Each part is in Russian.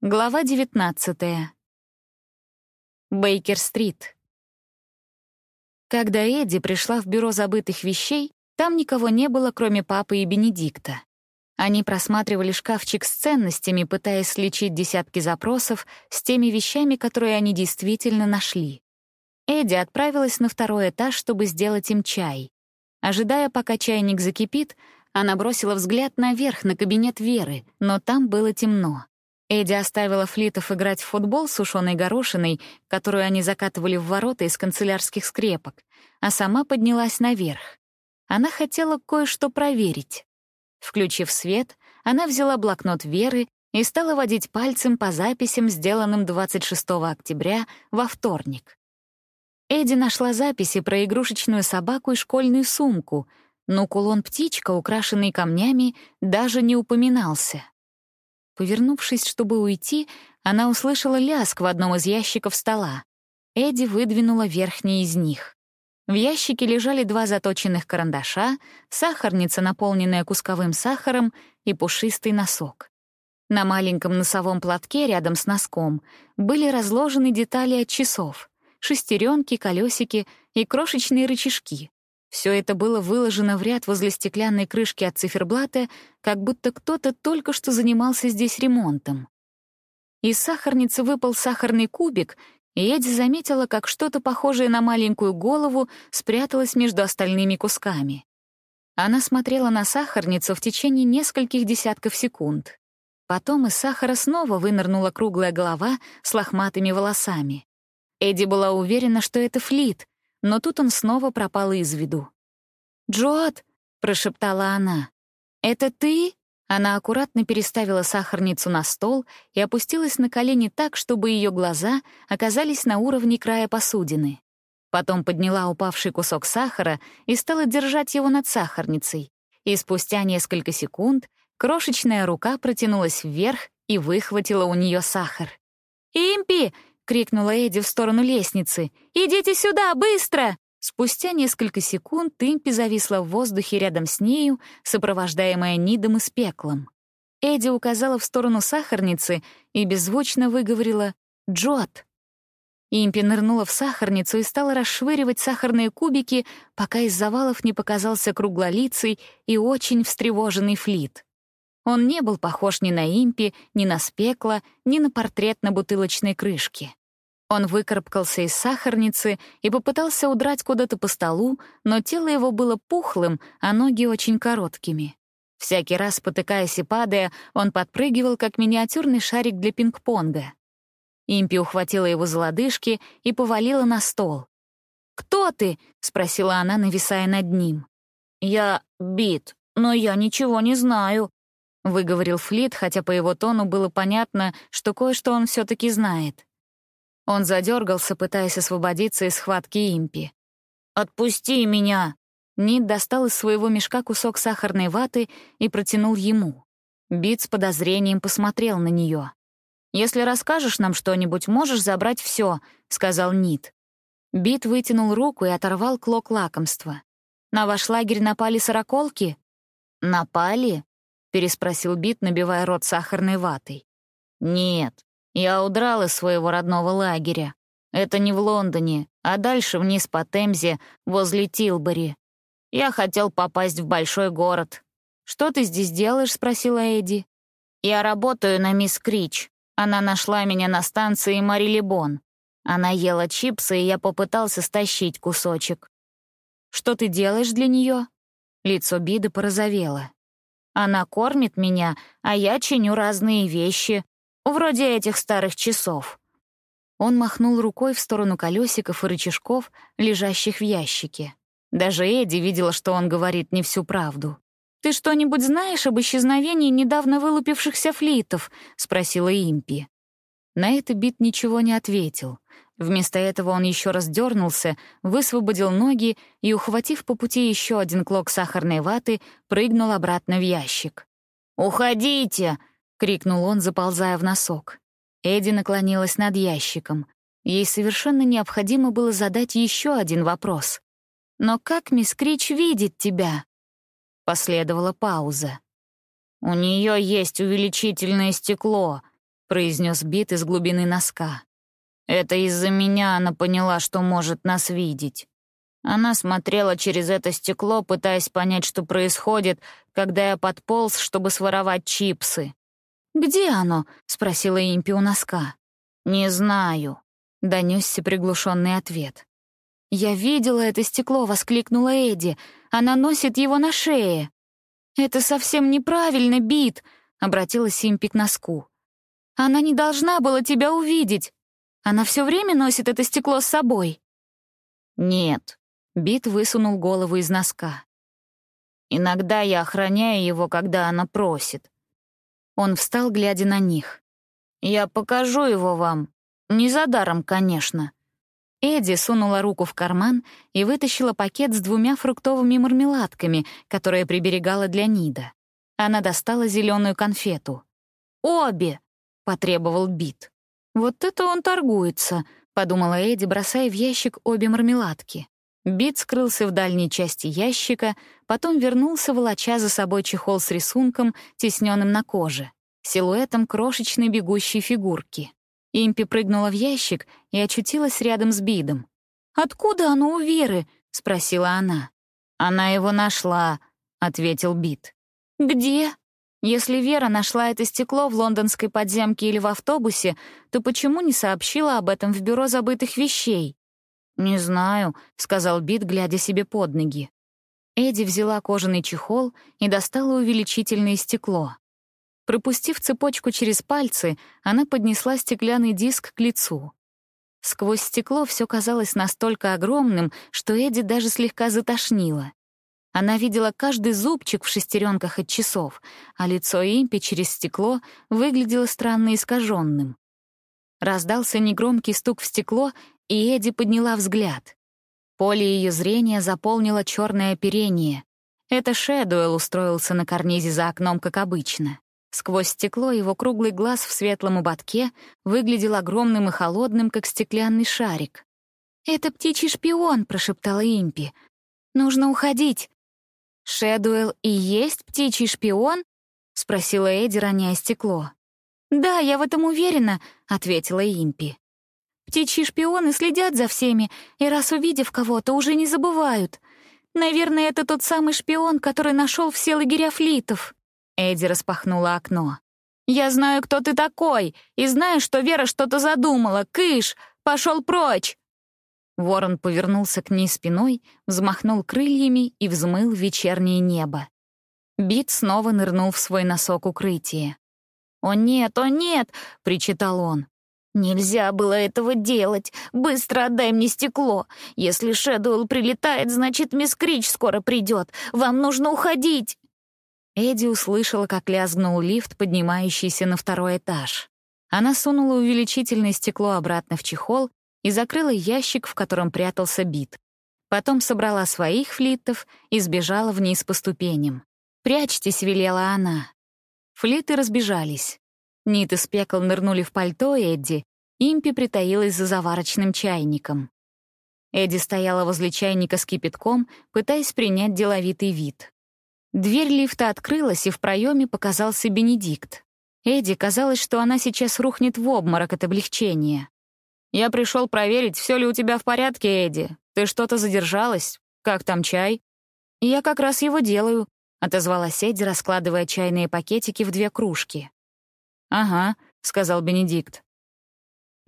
Глава 19. Бейкер-стрит. Когда Эдди пришла в бюро забытых вещей, там никого не было, кроме папы и Бенедикта. Они просматривали шкафчик с ценностями, пытаясь сличить десятки запросов с теми вещами, которые они действительно нашли. Эдди отправилась на второй этаж, чтобы сделать им чай. Ожидая, пока чайник закипит, она бросила взгляд наверх на кабинет Веры, но там было темно. Эдди оставила флитов играть в футбол с сушеной горошиной, которую они закатывали в ворота из канцелярских скрепок, а сама поднялась наверх. Она хотела кое-что проверить. Включив свет, она взяла блокнот Веры и стала водить пальцем по записям, сделанным 26 октября во вторник. Эдди нашла записи про игрушечную собаку и школьную сумку, но кулон-птичка, украшенный камнями, даже не упоминался. Повернувшись, чтобы уйти, она услышала лязг в одном из ящиков стола. Эдди выдвинула верхний из них. В ящике лежали два заточенных карандаша, сахарница, наполненная кусковым сахаром, и пушистый носок. На маленьком носовом платке рядом с носком были разложены детали от часов — шестеренки, колесики и крошечные рычажки. Все это было выложено в ряд возле стеклянной крышки от циферблата, как будто кто-то только что занимался здесь ремонтом. Из сахарницы выпал сахарный кубик, и Эдди заметила, как что-то похожее на маленькую голову спряталось между остальными кусками. Она смотрела на сахарницу в течение нескольких десятков секунд. Потом из сахара снова вынырнула круглая голова с лохматыми волосами. Эдди была уверена, что это флит, но тут он снова пропал из виду. «Джот!» — прошептала она. «Это ты?» Она аккуратно переставила сахарницу на стол и опустилась на колени так, чтобы ее глаза оказались на уровне края посудины. Потом подняла упавший кусок сахара и стала держать его над сахарницей. И спустя несколько секунд крошечная рука протянулась вверх и выхватила у нее сахар. «Импи!» Крикнула Эдди в сторону лестницы. «Идите сюда, быстро!» Спустя несколько секунд Тымпи зависла в воздухе рядом с нею, сопровождаемая Нидом и Спеклом. Эдди указала в сторону сахарницы и беззвучно выговорила «Джот». Импи нырнула в сахарницу и стала расшвыривать сахарные кубики, пока из завалов не показался круглолицый и очень встревоженный флит. Он не был похож ни на импи, ни на спекла, ни на портрет на бутылочной крышке. Он выкарабкался из сахарницы и попытался удрать куда-то по столу, но тело его было пухлым, а ноги очень короткими. Всякий раз, спотыкаясь и падая, он подпрыгивал, как миниатюрный шарик для пинг-понга. Импи ухватила его за лодыжки и повалила на стол. «Кто ты?» — спросила она, нависая над ним. «Я Бит, но я ничего не знаю», — выговорил Флит, хотя по его тону было понятно, что кое-что он все таки знает. Он задергался, пытаясь освободиться из схватки импи. «Отпусти меня!» Нит достал из своего мешка кусок сахарной ваты и протянул ему. Бит с подозрением посмотрел на нее. «Если расскажешь нам что-нибудь, можешь забрать все», — сказал Нит. Бит вытянул руку и оторвал клок лакомства. «На ваш лагерь напали сороколки?» «Напали?» — переспросил Бит, набивая рот сахарной ватой. «Нет, я удрал из своего родного лагеря. Это не в Лондоне, а дальше вниз по Темзе, возле Тилбери. Я хотел попасть в большой город. «Что ты здесь делаешь?» — спросила Эдди. «Я работаю на мисс Крич. Она нашла меня на станции Марилибон. Она ела чипсы, и я попытался стащить кусочек. «Что ты делаешь для нее? Лицо Биды порозовело. «Она кормит меня, а я чиню разные вещи, Вроде этих старых часов». Он махнул рукой в сторону колесиков и рычажков, лежащих в ящике. Даже Эдди видела, что он говорит не всю правду. «Ты что-нибудь знаешь об исчезновении недавно вылупившихся флитов?» — спросила Импи. На это Бит ничего не ответил. Вместо этого он еще раз дернулся, высвободил ноги и, ухватив по пути еще один клок сахарной ваты, прыгнул обратно в ящик. «Уходите!» — крикнул он, заползая в носок. Эдди наклонилась над ящиком. Ей совершенно необходимо было задать еще один вопрос. «Но как мисс Крич видит тебя?» Последовала пауза. «У нее есть увеличительное стекло», произнес Бит из глубины носка. «Это из-за меня она поняла, что может нас видеть. Она смотрела через это стекло, пытаясь понять, что происходит, когда я подполз, чтобы своровать чипсы. «Где оно?» — спросила Импи у носка. «Не знаю», — донесся приглушенный ответ. «Я видела это стекло», — воскликнула Эдди. «Она носит его на шее». «Это совсем неправильно, Бит», — обратилась Импи к носку. «Она не должна была тебя увидеть. Она все время носит это стекло с собой». «Нет», — Бит высунул голову из носка. «Иногда я охраняю его, когда она просит». Он встал, глядя на них. «Я покажу его вам. Не за даром, конечно». Эдди сунула руку в карман и вытащила пакет с двумя фруктовыми мармеладками, которые приберегала для Нида. Она достала зеленую конфету. «Обе!» — потребовал Бит. «Вот это он торгуется», — подумала Эдди, бросая в ящик обе мармеладки. Бит скрылся в дальней части ящика, потом вернулся, волоча за собой чехол с рисунком, тесненным на коже, силуэтом крошечной бегущей фигурки. Импи прыгнула в ящик и очутилась рядом с Бидом. «Откуда оно у Веры?» — спросила она. «Она его нашла», — ответил Бид. «Где?» «Если Вера нашла это стекло в лондонской подземке или в автобусе, то почему не сообщила об этом в бюро забытых вещей?» «Не знаю», — сказал Бит, глядя себе под ноги. Эдди взяла кожаный чехол и достала увеличительное стекло. Пропустив цепочку через пальцы, она поднесла стеклянный диск к лицу. Сквозь стекло все казалось настолько огромным, что Эдди даже слегка затошнило. Она видела каждый зубчик в шестеренках от часов, а лицо Импи через стекло выглядело странно искаженным. Раздался негромкий стук в стекло, и Эдди подняла взгляд. Поле ее зрения заполнило черное оперение. Это Шэдуэлл устроился на карнизе за окном, как обычно. Сквозь стекло его круглый глаз в светлом ободке выглядел огромным и холодным, как стеклянный шарик. «Это птичий шпион», — прошептала Импи. «Нужно уходить». «Шэдуэлл и есть птичий шпион?» — спросила Эдди, роняя стекло. «Да, я в этом уверена», — ответила Импи. «Птичьи шпионы следят за всеми, и раз увидев кого-то, уже не забывают. Наверное, это тот самый шпион, который нашел все лагеря флитов». Эдди распахнула окно. «Я знаю, кто ты такой, и знаю, что Вера что-то задумала. Кыш, пошел прочь!» Ворон повернулся к ней спиной, взмахнул крыльями и взмыл вечернее небо. Бит снова нырнул в свой носок укрытия. «О нет, о нет!» — причитал он. «Нельзя было этого делать. Быстро отдай мне стекло. Если Шэдуэлл прилетает, значит, мисс Крич скоро придет. Вам нужно уходить!» Эдди услышала, как лязгнул лифт, поднимающийся на второй этаж. Она сунула увеличительное стекло обратно в чехол и закрыла ящик, в котором прятался бит. Потом собрала своих флиттов и сбежала вниз по ступеням. «Прячьтесь», — велела она. Флиты разбежались. Нит и Спекл нырнули в пальто Эдди, Импи притаилась за заварочным чайником. Эдди стояла возле чайника с кипятком, пытаясь принять деловитый вид. Дверь лифта открылась, и в проеме показался Бенедикт. Эдди казалось, что она сейчас рухнет в обморок от облегчения. «Я пришел проверить, все ли у тебя в порядке, Эдди. Ты что-то задержалась? Как там чай?» «Я как раз его делаю», — отозвалась Эдди, раскладывая чайные пакетики в две кружки. «Ага», — сказал Бенедикт.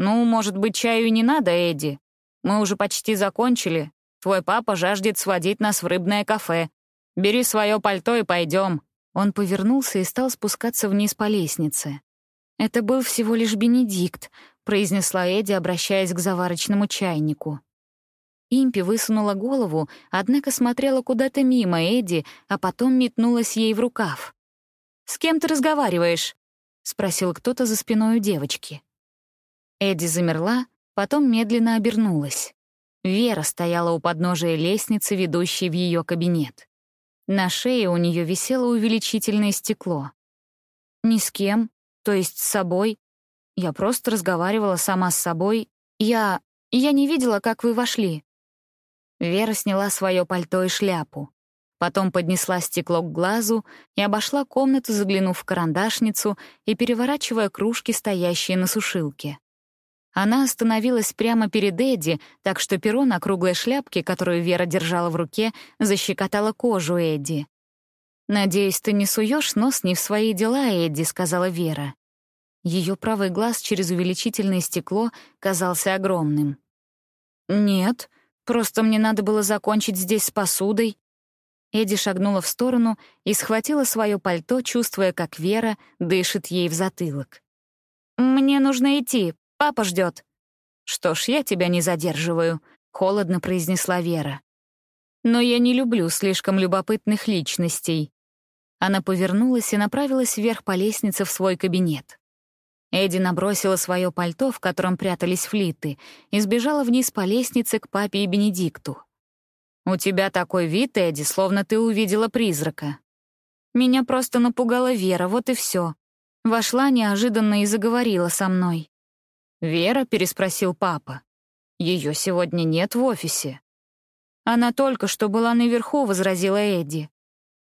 «Ну, может быть, чаю не надо, Эдди? Мы уже почти закончили. Твой папа жаждет сводить нас в рыбное кафе. Бери свое пальто и пойдем. Он повернулся и стал спускаться вниз по лестнице. «Это был всего лишь Бенедикт», — произнесла Эдди, обращаясь к заварочному чайнику. Импи высунула голову, однако смотрела куда-то мимо Эдди, а потом метнулась ей в рукав. «С кем ты разговариваешь?» — спросил кто-то за спиной у девочки. Эдди замерла, потом медленно обернулась. Вера стояла у подножия лестницы, ведущей в ее кабинет. На шее у нее висело увеличительное стекло. Ни с кем, то есть с собой. Я просто разговаривала сама с собой. Я... я не видела, как вы вошли. Вера сняла свое пальто и шляпу. Потом поднесла стекло к глазу и обошла комнату, заглянув в карандашницу и переворачивая кружки, стоящие на сушилке. Она остановилась прямо перед Эдди, так что перо на круглой шляпке, которую Вера держала в руке, защекотало кожу Эдди. «Надеюсь, ты не суешь нос не в свои дела, Эдди», — сказала Вера. Ее правый глаз через увеличительное стекло казался огромным. «Нет, просто мне надо было закончить здесь с посудой». Эдди шагнула в сторону и схватила свое пальто, чувствуя, как Вера дышит ей в затылок. «Мне нужно идти, папа ждет. «Что ж, я тебя не задерживаю», — холодно произнесла Вера. «Но я не люблю слишком любопытных личностей». Она повернулась и направилась вверх по лестнице в свой кабинет. Эдди набросила свое пальто, в котором прятались флиты, и сбежала вниз по лестнице к папе и Бенедикту. «У тебя такой вид, Эдди, словно ты увидела призрака». Меня просто напугала Вера, вот и все. Вошла неожиданно и заговорила со мной. «Вера?» — переспросил папа. Ее сегодня нет в офисе». «Она только что была наверху», — возразила Эдди.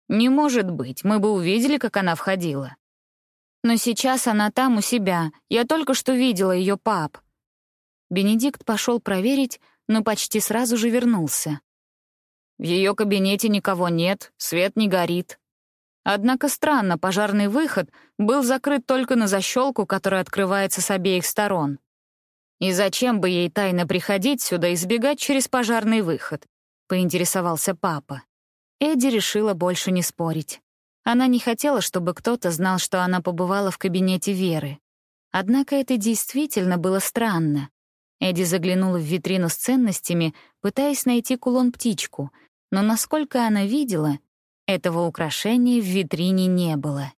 «Не может быть, мы бы увидели, как она входила». Но сейчас она там у себя. Я только что видела ее пап. Бенедикт пошел проверить, но почти сразу же вернулся. В ее кабинете никого нет, свет не горит. Однако странно, пожарный выход был закрыт только на защелку, которая открывается с обеих сторон. И зачем бы ей тайно приходить сюда и сбегать через пожарный выход? поинтересовался папа. Эдди решила больше не спорить. Она не хотела, чтобы кто-то знал, что она побывала в кабинете Веры. Однако это действительно было странно. Эдди заглянула в витрину с ценностями, пытаясь найти кулон-птичку, но, насколько она видела, этого украшения в витрине не было.